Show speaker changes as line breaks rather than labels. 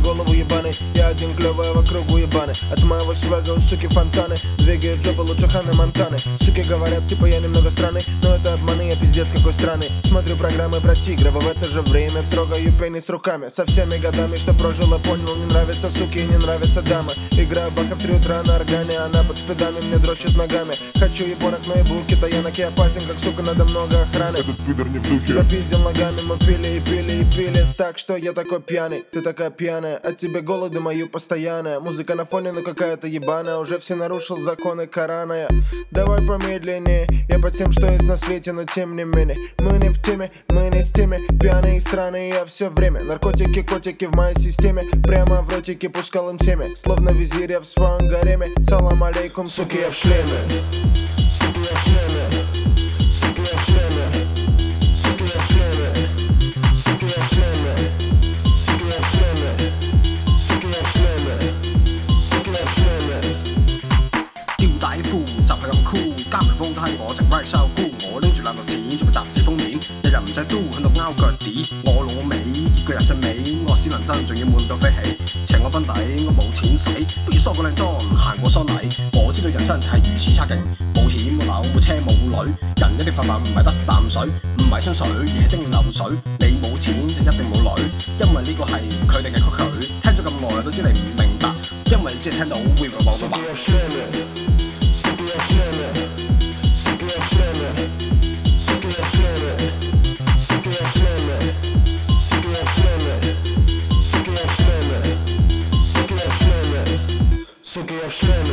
голову ебаный. Я один клевый, а вокруг уебаны. От моего свега у суки фонтаны. Двигают жопы лучше Ханы Монтаны. Суки говорят, типа я немного странный Но обманы, я пиздец какой странный. Смотрю программы про тигров, а в это же время Трогаю пенис руками. Со всеми годами, что прожил, я понял Не нравятся суки, не нравятся дамы. Играю баха в три утра на органе Она под спидами мне дрочит ногами. Хочу ебонок, но ебу китаянок Я опасен, как сука, надо много охраны.
Этот пидор не в духе.
Запиздил ногами, мы пили и пили и пили. Так что я такой пьяный, ты такая пьяная. От тебя голоды мою постоянная Музыка на фоне, ну какая-то ебаная. Уже все нарушил законы Корана. Давай помедленнее Я под тем, что есть на свете, но тем не менее Мы не в теме, мы не с теми Пьяные страны, я все время Наркотики, котики в моей системе Прямо в ротике пускал им теме Словно визирь я в своем гареме Салам алейкум, суки, я в шлеме Суки, я в шлеме Суки, я в шлеме Суки, я в шлеме Суки, я в шлеме Суки, я в шлеме Суки, я в шлеме Суки, я в шлеме
吊带裤就系咁酷，加埋煲梯我直威收菇， 腳趾，我老味結句日新尾，我史倫登仲要悶到飛起，請我分底我冇錢使，不如梳個靚妝行過喪禮，我知道人生係如此差勁，冇錢冇樓冇車冇女，人一定發奮唔係得啖水，唔係香水嘢蒸流水，你冇錢就一定冇女，因為呢個係佢哋嘅曲曲，聽咗咁耐都知你唔明白，因為你只係聽到會會講到
Yeah.